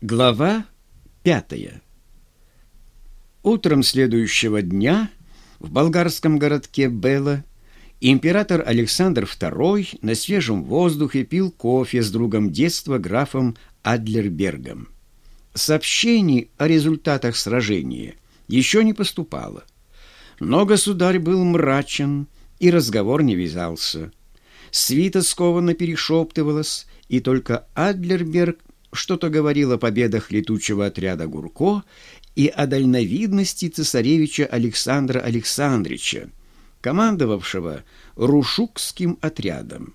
Глава пятая. Утром следующего дня в болгарском городке Бела император Александр II на свежем воздухе пил кофе с другом детства графом Адлербергом. Сообщений о результатах сражения еще не поступало. Но государь был мрачен, и разговор не вязался. Свита скованно перешептывалась, и только Адлерберг что-то говорил о победах летучего отряда Гурко и о дальновидности цесаревича Александра Александровича, командовавшего Рушукским отрядом.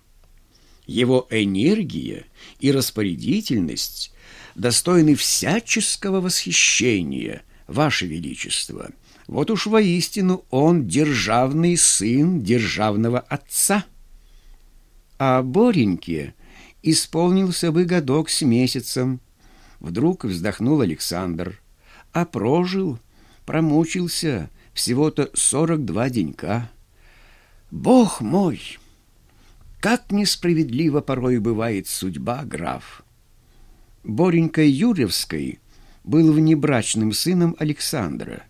Его энергия и распорядительность достойны всяческого восхищения, Ваше Величество. Вот уж воистину он державный сын державного отца. А Бореньке исполнился бы годок с месяцем. Вдруг вздохнул Александр, а прожил, промучился всего-то сорок два денька. Бог мой! Как несправедливо порой бывает судьба, граф! Боренька Юрьевской был внебрачным сыном Александра,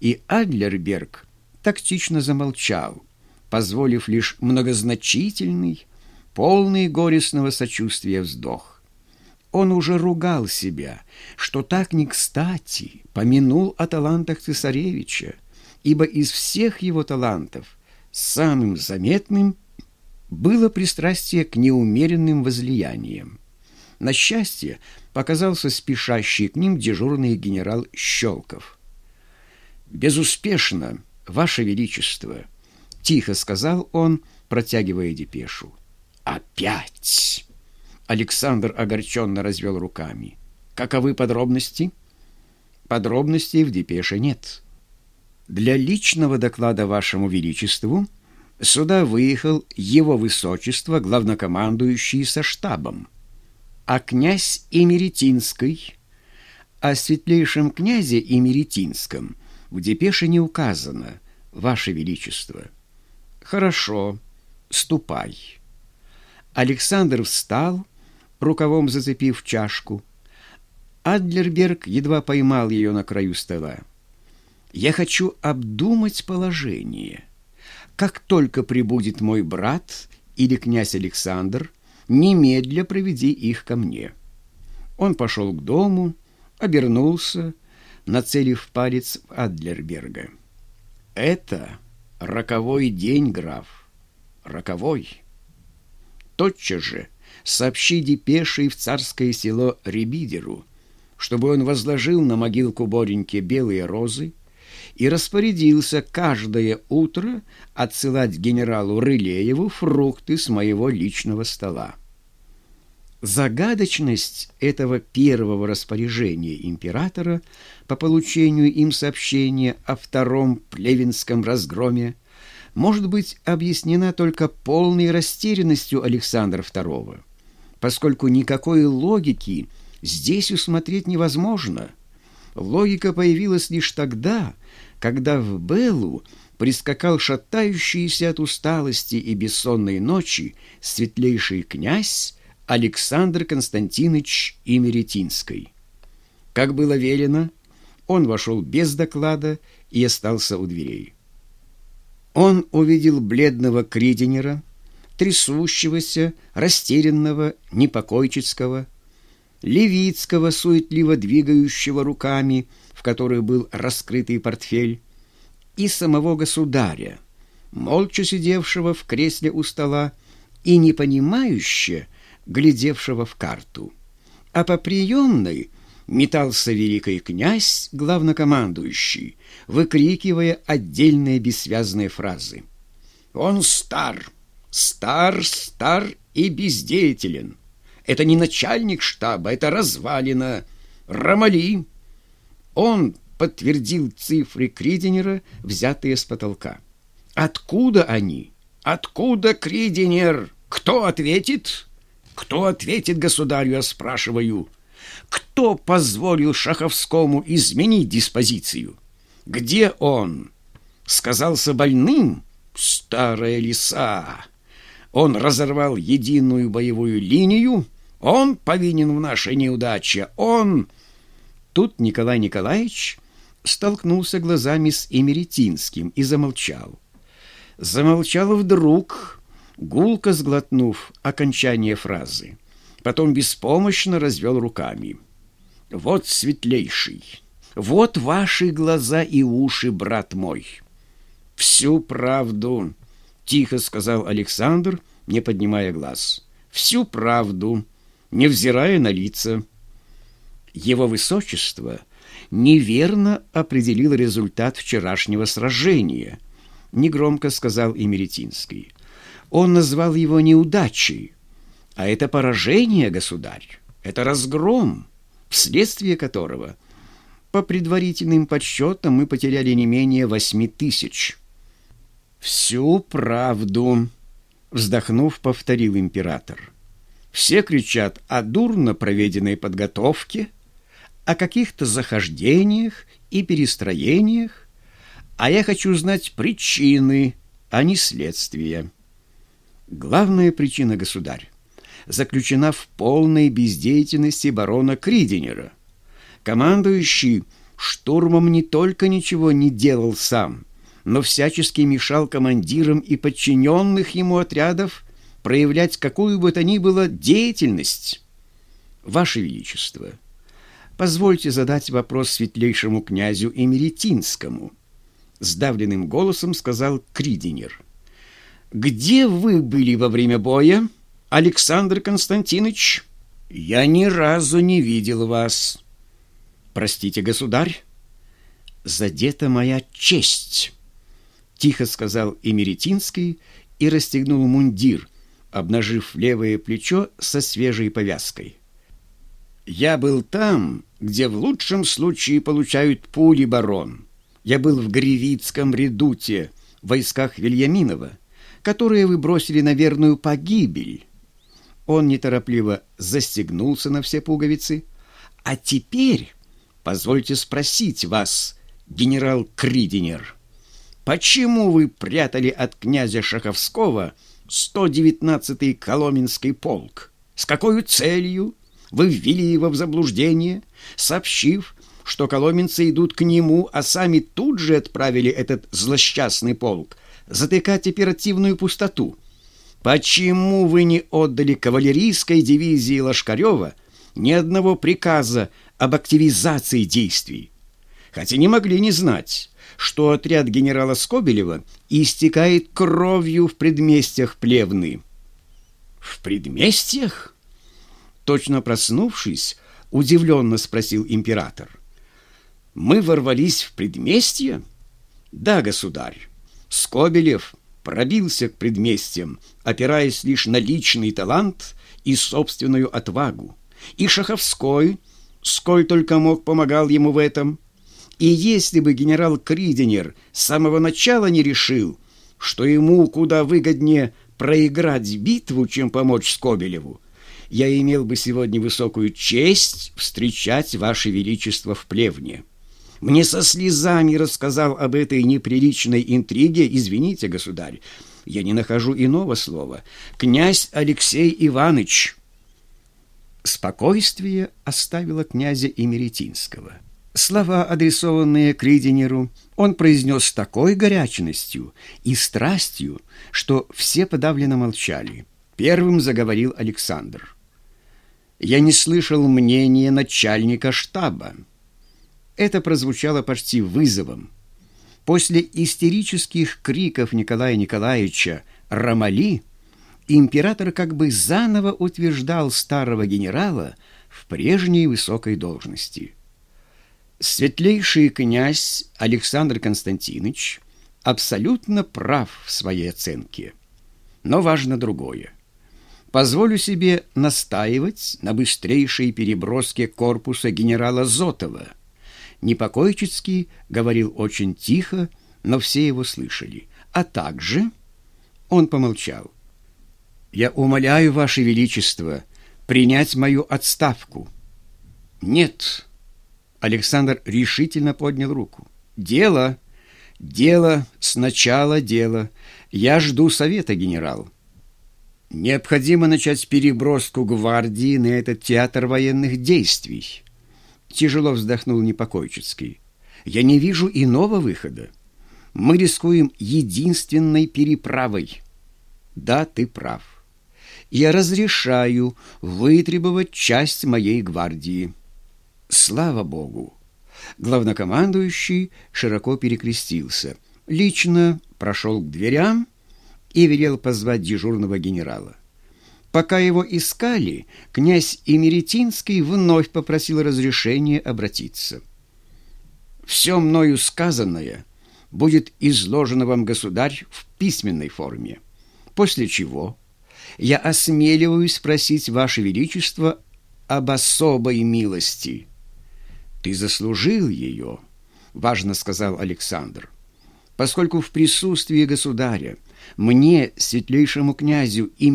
и Адлерберг тактично замолчал, позволив лишь многозначительный, полный горестного сочувствия вздох. Он уже ругал себя, что так не кстати помянул о талантах цесаревича, ибо из всех его талантов самым заметным было пристрастие к неумеренным возлияниям. На счастье показался спешащий к ним дежурный генерал Щелков. «Безуспешно, Ваше Величество!» — тихо сказал он, протягивая депешу. «Опять!» Александр огорченно развел руками. «Каковы подробности?» «Подробностей в депеше нет». «Для личного доклада Вашему Величеству сюда выехал Его Высочество, главнокомандующий со штабом, а князь Имеретинский. О светлейшем князе Имеретинском в депеше не указано, Ваше Величество». «Хорошо, ступай». Александр встал, рукавом зацепив чашку. Адлерберг едва поймал ее на краю стола. «Я хочу обдумать положение. Как только прибудет мой брат или князь Александр, немедля проведи их ко мне». Он пошел к дому, обернулся, нацелив палец в Адлерберга. «Это роковой день, граф, роковой» тотчас же сообщи депешей в царское село Ребидеру, чтобы он возложил на могилку Бореньки белые розы и распорядился каждое утро отсылать генералу Рылееву фрукты с моего личного стола. Загадочность этого первого распоряжения императора по получению им сообщения о втором плевенском разгроме может быть объяснена только полной растерянностью Александра II, поскольку никакой логики здесь усмотреть невозможно. Логика появилась лишь тогда, когда в Беллу прискакал шатающийся от усталости и бессонной ночи светлейший князь Александр Константинович Имеретинский. Как было велено, он вошел без доклада и остался у дверей. Он увидел бледного Кридинера, трясущегося, растерянного, непокойческого, Левицкого, суетливо двигающего руками, в которой был раскрытый портфель, и самого государя, молча сидевшего в кресле у стола и непонимающе глядевшего в карту. А по приемной — метался великий князь, главнокомандующий, выкрикивая отдельные бессвязные фразы. «Он стар, стар, стар и бездеятелен. Это не начальник штаба, это развалина. Ромали!» Он подтвердил цифры Кридинера, взятые с потолка. «Откуда они? Откуда Кридинер? Кто ответит?» «Кто ответит государю, я спрашиваю?» Кто позволил Шаховскому изменить диспозицию? Где он? Сказался больным? Старая лиса. Он разорвал единую боевую линию? Он повинен в нашей неудаче. Он...» Тут Николай Николаевич столкнулся глазами с Имеретинским и замолчал. Замолчал вдруг, гулко сглотнув окончание фразы. Потом беспомощно развел руками. «Вот светлейший, вот ваши глаза и уши, брат мой!» «Всю правду!» — тихо сказал Александр, не поднимая глаз. «Всю правду!» невзирая на лица. Его высочество неверно определил результат вчерашнего сражения, негромко сказал Имеретинский. Он назвал его неудачей, а это поражение, государь, это разгром, вследствие которого, по предварительным подсчетам, мы потеряли не менее восьми тысяч. «Всю правду», — вздохнув, повторил император. Все кричат о дурно проведенной подготовке, о каких-то захождениях и перестроениях, а я хочу знать причины, а не следствия. Главная причина, государь, заключена в полной бездеятельности барона Кридинера. Командующий штурмом не только ничего не делал сам, но всячески мешал командирам и подчиненных ему отрядов проявлять какую бы то ни было деятельность. Ваше Величество, позвольте задать вопрос светлейшему князю Эмеретинскому. Сдавленным голосом сказал Кридинер. «Где вы были во время боя, Александр Константинович? Я ни разу не видел вас». «Простите, государь, задета моя честь», — тихо сказал Эмеретинский и расстегнул мундир, обнажив левое плечо со свежей повязкой. «Я был там, где в лучшем случае получают пули, барон. Я был в Гривицком редуте, в войсках Вильяминова, которые вы бросили на верную погибель». Он неторопливо застегнулся на все пуговицы. «А теперь позвольте спросить вас, генерал Кридинер, почему вы прятали от князя Шаховского 119-й Коломенский полк. С какой целью вы ввели его в заблуждение, сообщив, что коломенцы идут к нему, а сами тут же отправили этот злосчастный полк затыкать оперативную пустоту? Почему вы не отдали кавалерийской дивизии Лошкарева ни одного приказа об активизации действий? Хотя не могли не знать, что отряд генерала Скобелева истекает кровью в предместьях Плевны. «В предместьях?» Точно проснувшись, удивленно спросил император. «Мы ворвались в предместье?» «Да, государь. Скобелев пробился к предместьям, опираясь лишь на личный талант и собственную отвагу. И Шаховской, сколь только мог, помогал ему в этом – и если бы генерал Криденер с самого начала не решил, что ему куда выгоднее проиграть битву, чем помочь Скобелеву, я имел бы сегодня высокую честь встречать Ваше Величество в плевне. Мне со слезами рассказал об этой неприличной интриге, извините, государь, я не нахожу иного слова, князь Алексей Иванович. Спокойствие оставило князя Имеретинского. Слова, адресованные Кридинеру, он произнес с такой горячностью и страстью, что все подавленно молчали. Первым заговорил Александр. «Я не слышал мнения начальника штаба». Это прозвучало почти вызовом. После истерических криков Николая Николаевича «Рамали» император как бы заново утверждал старого генерала в прежней высокой должности – Светлейший князь Александр Константинович абсолютно прав в своей оценке. Но важно другое. Позволю себе настаивать на быстрейшей переброске корпуса генерала Зотова. Непокойческий говорил очень тихо, но все его слышали. А также он помолчал. «Я умоляю, Ваше Величество, принять мою отставку». «Нет», Александр решительно поднял руку. «Дело! Дело! Сначала дело! Я жду совета, генерал!» Необходимо начать переброску гвардии на этот театр военных действий. Тяжело вздохнул Непокойчицкий. Я не вижу иного выхода. Мы рискуем единственной переправой. Да, ты прав. Я разрешаю вытребовать часть моей гвардии. Слава Богу! Главнокомандующий широко перекрестился. Лично прошел к дверям и велел позвать дежурного генерала. Пока его искали, князь Имеретинский вновь попросил разрешения обратиться. «Все мною сказанное будет изложено вам, государь, в письменной форме, после чего я осмеливаюсь спросить Ваше Величество об особой милости». «Ты заслужил ее», — важно сказал Александр, «поскольку в присутствии государя мне, светлейшему князю и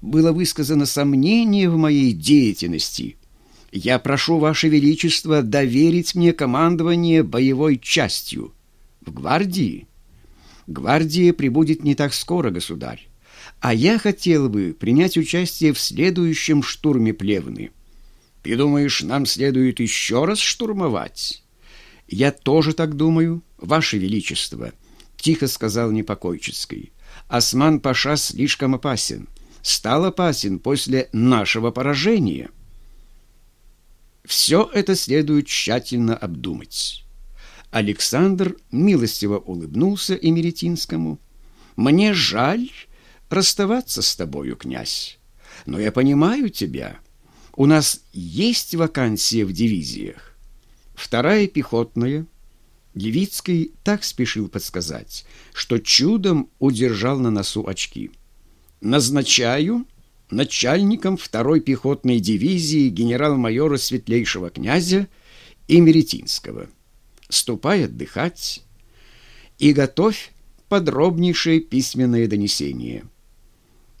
было высказано сомнение в моей деятельности. Я прошу Ваше Величество доверить мне командование боевой частью. В гвардии? Гвардия прибудет не так скоро, государь. А я хотел бы принять участие в следующем штурме Плевны. Ты думаешь, нам следует еще раз штурмовать? Я тоже так думаю, Ваше Величество тихо сказал Непокойческий. «Осман-паша слишком опасен. Стал опасен после нашего поражения». Все это следует тщательно обдумать. Александр милостиво улыбнулся Эмеретинскому. «Мне жаль расставаться с тобою, князь, но я понимаю тебя. У нас есть вакансия в дивизиях. Вторая пехотная — Левицкий так спешил подсказать, что чудом удержал на носу очки. «Назначаю начальником второй пехотной дивизии генерал-майора Светлейшего князя Имеретинского. Ступай отдыхать и готовь подробнейшее письменное донесение».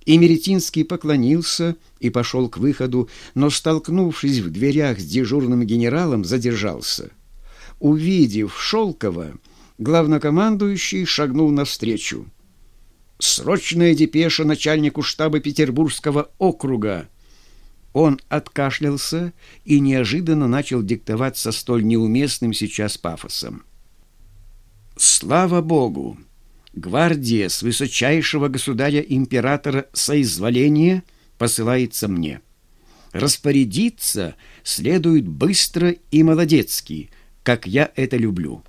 Имеретинский поклонился и пошел к выходу, но, столкнувшись в дверях с дежурным генералом, задержался – Увидев Шелкова, главнокомандующий шагнул навстречу. «Срочная депеша начальнику штаба Петербургского округа!» Он откашлялся и неожиданно начал диктовать со столь неуместным сейчас пафосом. «Слава Богу! Гвардия с высочайшего государя-императора соизволения посылается мне. Распорядиться следует быстро и молодецки — как я это люблю.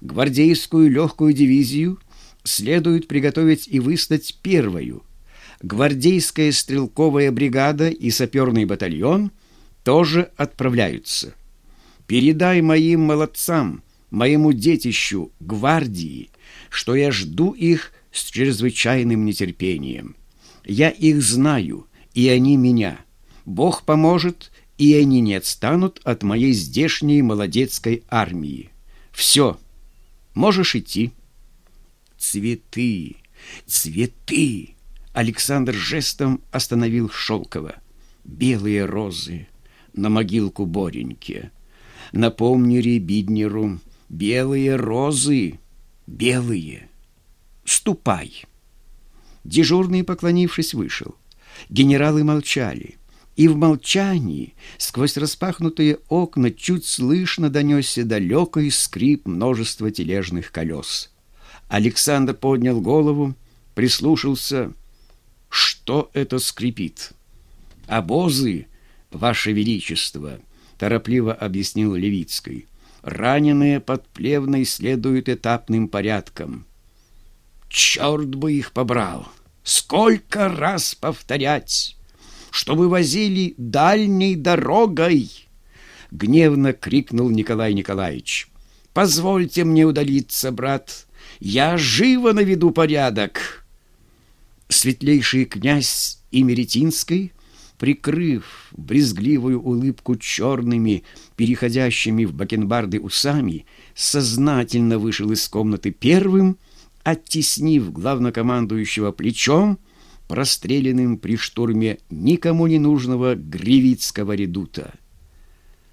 Гвардейскую легкую дивизию следует приготовить и выслать первую. Гвардейская стрелковая бригада и саперный батальон тоже отправляются. Передай моим молодцам, моему детищу, гвардии, что я жду их с чрезвычайным нетерпением. Я их знаю, и они меня. Бог поможет, и они не отстанут от моей здешней молодецкой армии. Все, можешь идти. Цветы, цветы! Александр жестом остановил Шелкова. Белые розы на могилку Бореньке. Напомни Ребиднеру, белые розы, белые. Ступай. Дежурный, поклонившись, вышел. Генералы молчали и в молчании сквозь распахнутые окна чуть слышно донесся далекий скрип множества тележных колес. Александр поднял голову, прислушался. Что это скрипит? «Обозы, Ваше Величество!» — торопливо объяснил Левицкий. «Раненые под Плевной следуют этапным порядком». «Черт бы их побрал! Сколько раз повторять!» Чтобы возили дальней дорогой!» Гневно крикнул Николай Николаевич. «Позвольте мне удалиться, брат. Я живо наведу порядок!» Светлейший князь Имеретинский, прикрыв брезгливую улыбку черными, переходящими в бакенбарды усами, сознательно вышел из комнаты первым, оттеснив главнокомандующего плечом, простреленным при штурме никому не нужного Гривицкого редута.